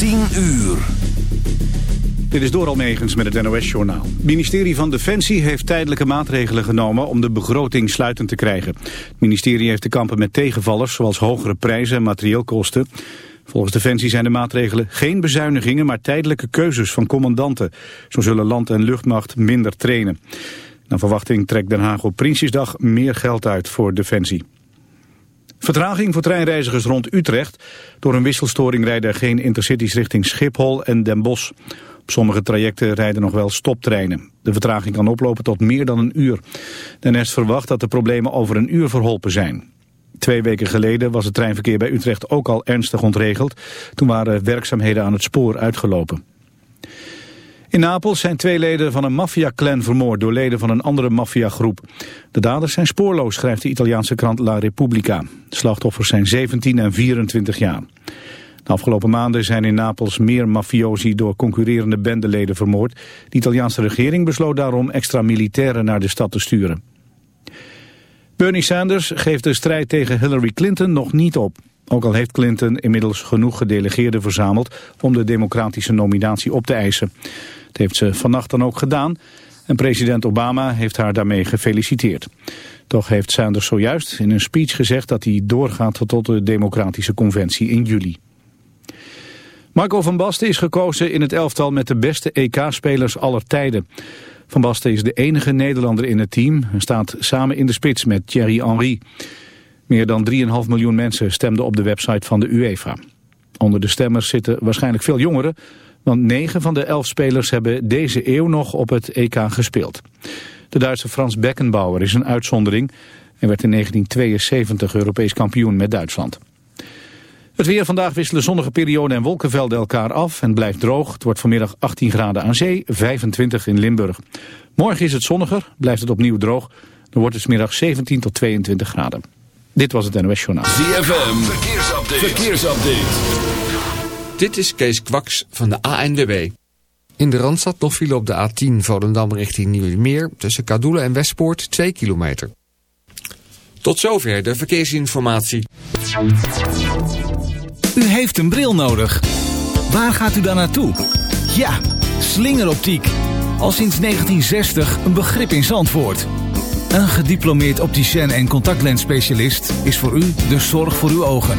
10 uur. Dit is Doral Megens met het NOS-journaal. Het ministerie van Defensie heeft tijdelijke maatregelen genomen om de begroting sluitend te krijgen. Het ministerie heeft te kampen met tegenvallers zoals hogere prijzen en materieelkosten. Volgens Defensie zijn de maatregelen geen bezuinigingen, maar tijdelijke keuzes van commandanten. Zo zullen land- en luchtmacht minder trainen. Naar verwachting trekt Den Haag op Prinsjesdag meer geld uit voor Defensie. Vertraging voor treinreizigers rond Utrecht. Door een wisselstoring rijden geen intercities richting Schiphol en Den Bosch. Op sommige trajecten rijden nog wel stoptreinen. De vertraging kan oplopen tot meer dan een uur. De NS verwacht dat de problemen over een uur verholpen zijn. Twee weken geleden was het treinverkeer bij Utrecht ook al ernstig ontregeld. Toen waren werkzaamheden aan het spoor uitgelopen. In Napels zijn twee leden van een maffiaclan vermoord door leden van een andere maffiagroep. De daders zijn spoorloos, schrijft de Italiaanse krant La Repubblica. De slachtoffers zijn 17 en 24 jaar. De afgelopen maanden zijn in Napels meer mafiosi door concurrerende bendeleden vermoord. De Italiaanse regering besloot daarom extra militairen naar de stad te sturen. Bernie Sanders geeft de strijd tegen Hillary Clinton nog niet op. Ook al heeft Clinton inmiddels genoeg gedelegeerden verzameld om de democratische nominatie op te eisen. Dat heeft ze vannacht dan ook gedaan en president Obama heeft haar daarmee gefeliciteerd. Toch heeft Sanders zojuist in een speech gezegd dat hij doorgaat tot de democratische conventie in juli. Marco van Basten is gekozen in het elftal met de beste EK-spelers aller tijden. Van Basten is de enige Nederlander in het team en staat samen in de spits met Thierry Henry. Meer dan 3,5 miljoen mensen stemden op de website van de UEFA. Onder de stemmers zitten waarschijnlijk veel jongeren, want 9 van de 11 spelers hebben deze eeuw nog op het EK gespeeld. De Duitse Frans Beckenbauer is een uitzondering en werd in 1972 Europees kampioen met Duitsland. Het weer vandaag wisselen zonnige perioden en wolkenvelden elkaar af en blijft droog. Het wordt vanmiddag 18 graden aan zee, 25 in Limburg. Morgen is het zonniger, blijft het opnieuw droog. Dan wordt het middag 17 tot 22 graden. Dit was het NOS Journaal. ZFM, verkeersupdate. verkeersupdate. Dit is Kees Kwaks van de ANWB. In de Randstad nog file op de A10 Volendam richting Nieuwemeer... tussen Kadoelen en Westpoort 2 kilometer. Tot zover de verkeersinformatie. U heeft een bril nodig. Waar gaat u dan naartoe? Ja, slingeroptiek. Al sinds 1960 een begrip in Zandvoort. Een gediplomeerd opticien en contactlensspecialist is voor u de zorg voor uw ogen.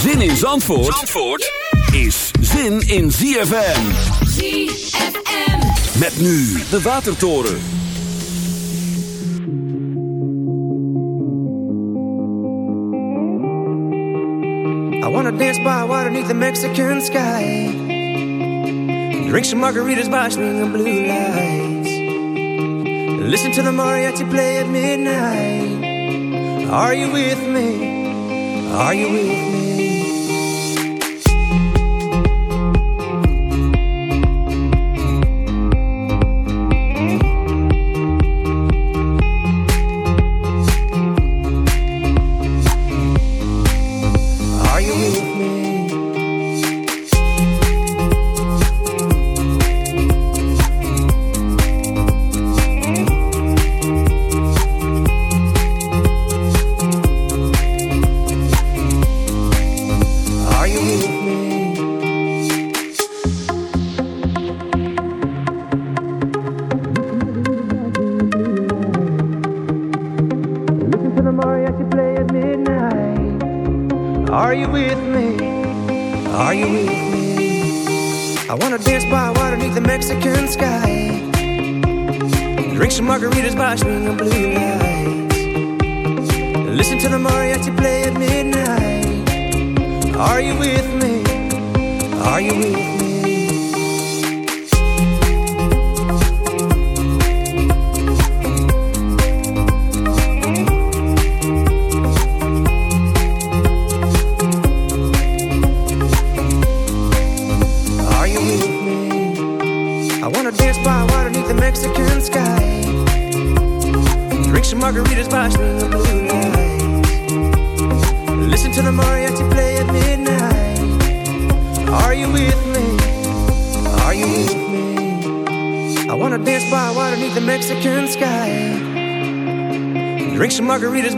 Zin in Zandvoort, Zandvoort is zin in ZFM. ZFM. Met nu de Watertoren. I wanna dance by water beneath the Mexican sky. Drink some margaritas by swinging blue lights. Listen to the mariachi play at midnight. Are you with me? Are you with me?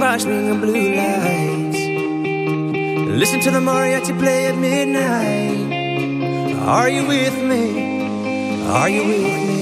sparkling the blue lights. Listen to the mariachi play at midnight. Are you with me? Are you with me?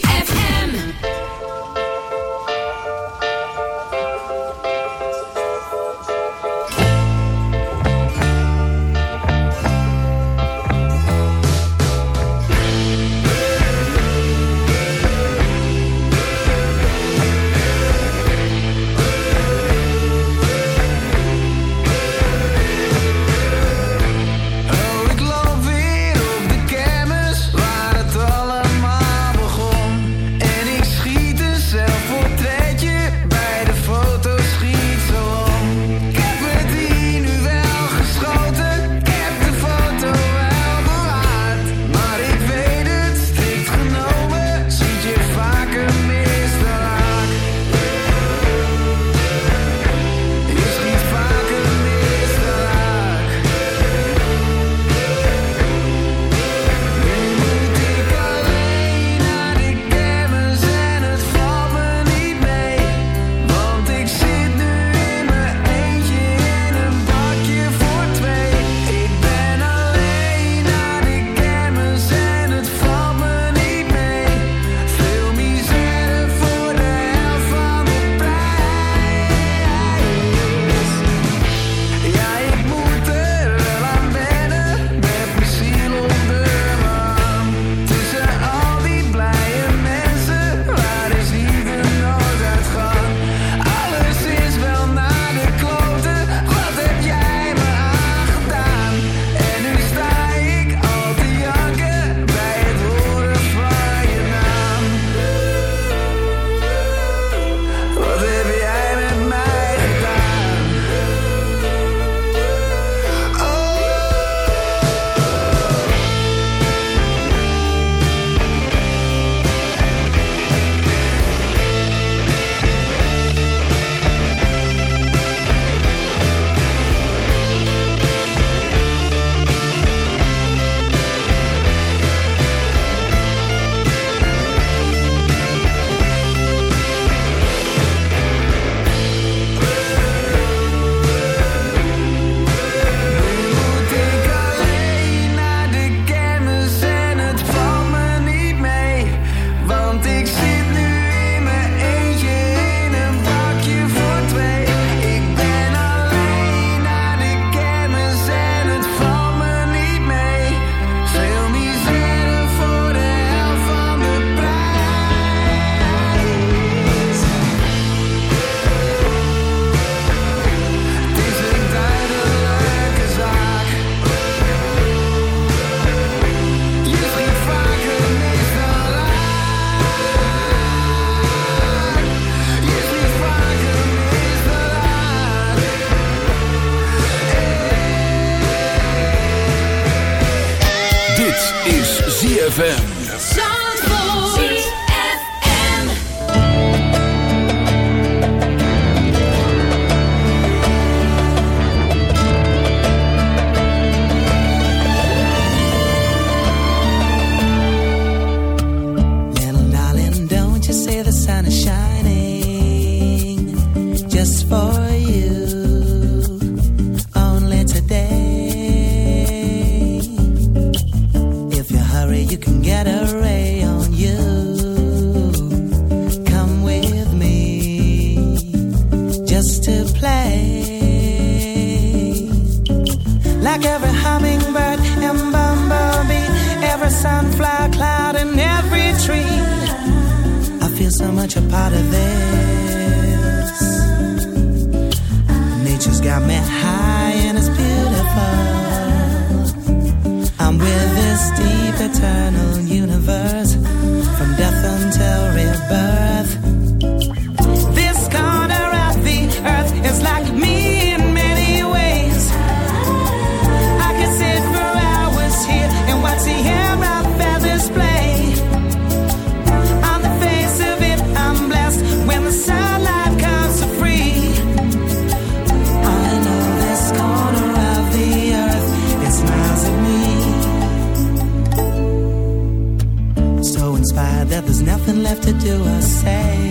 say.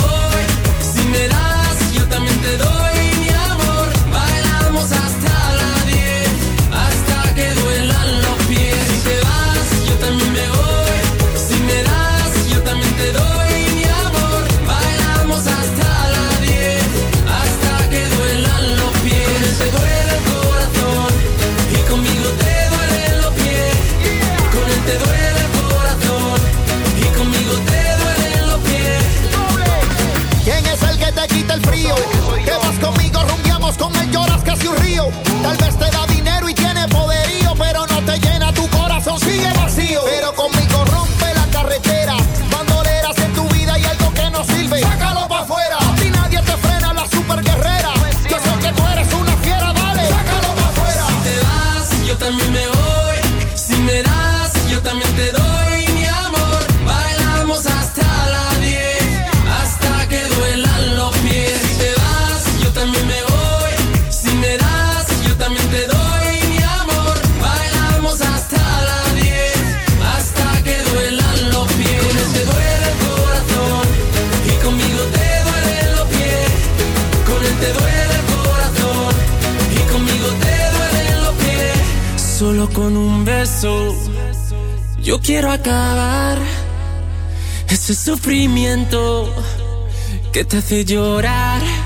que te hace llorar.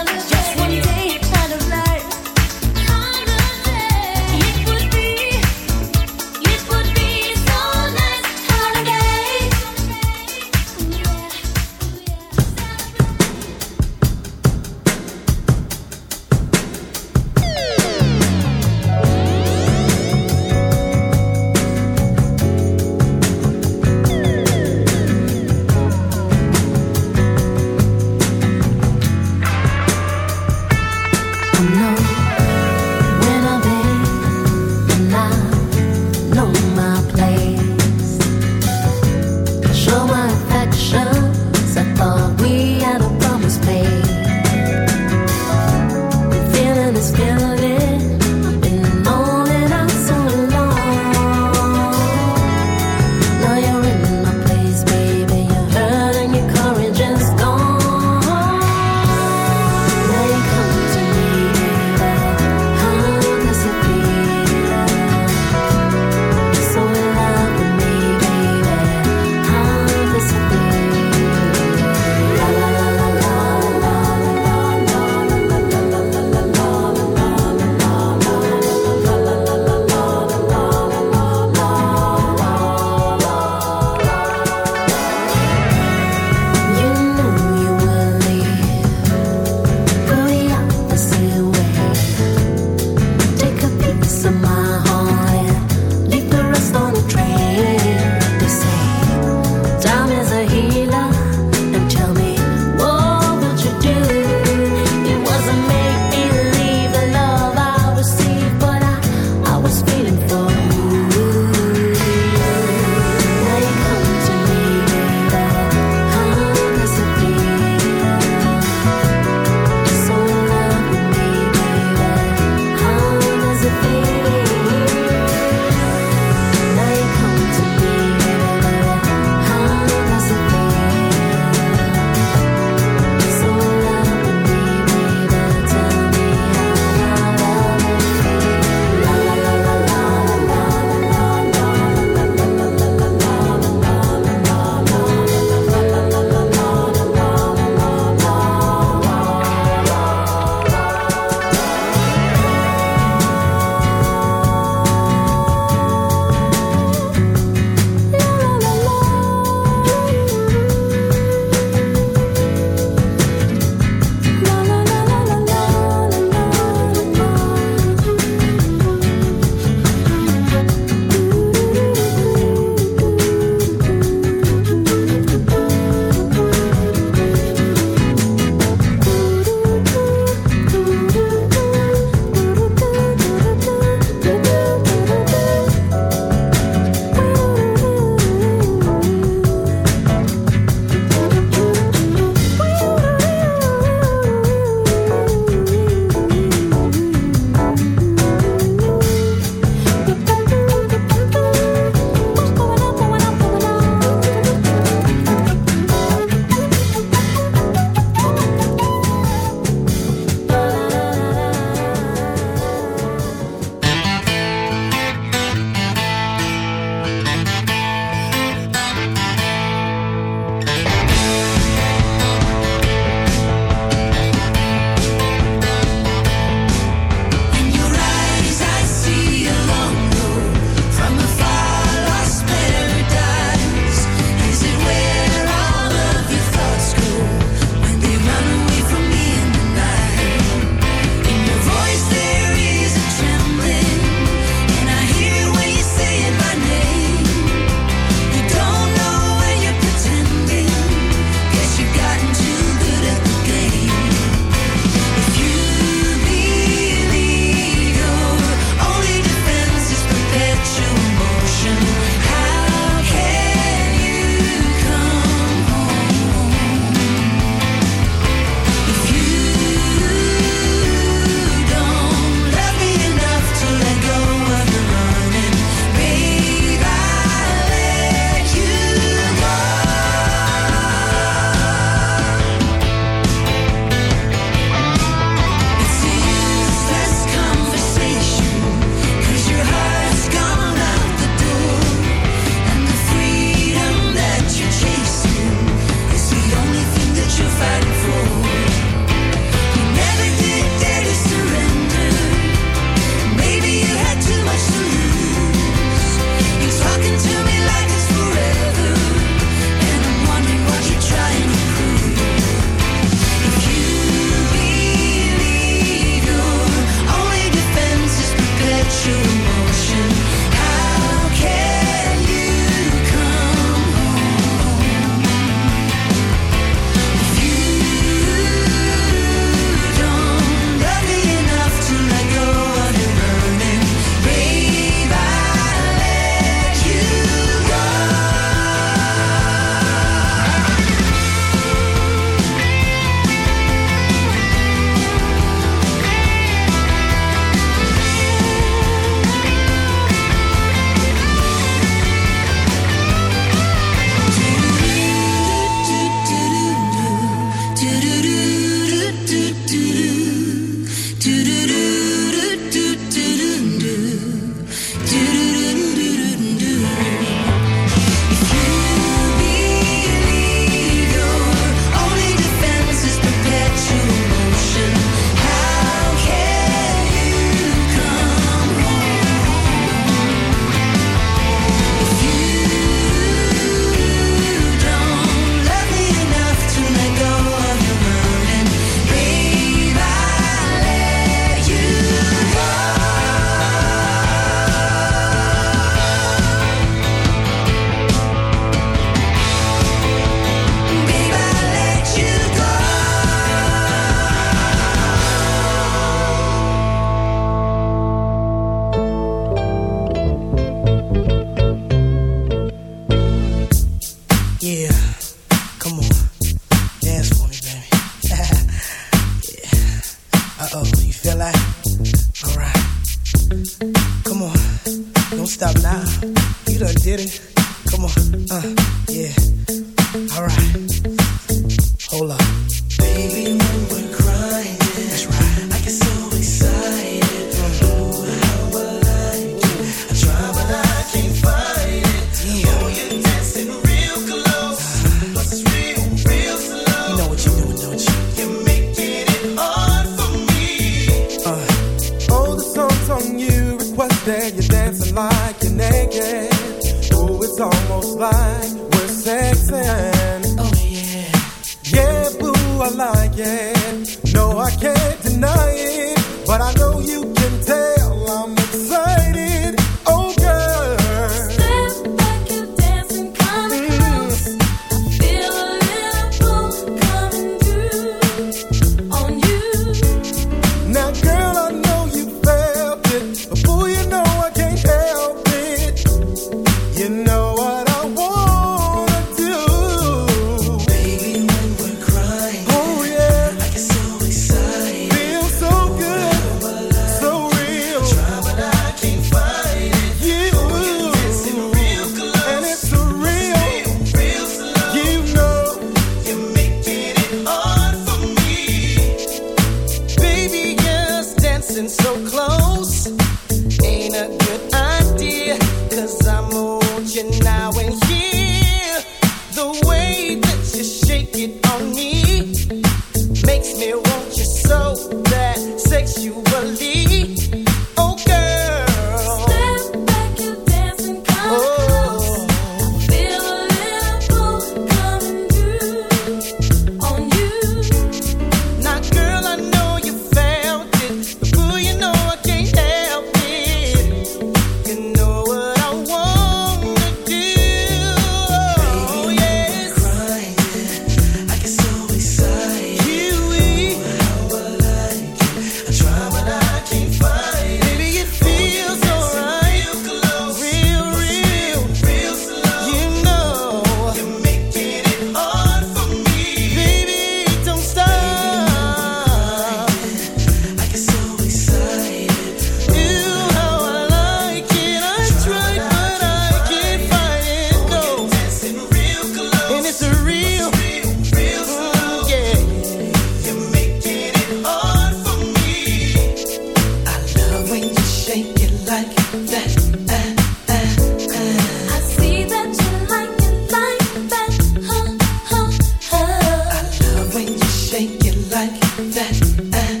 Like that.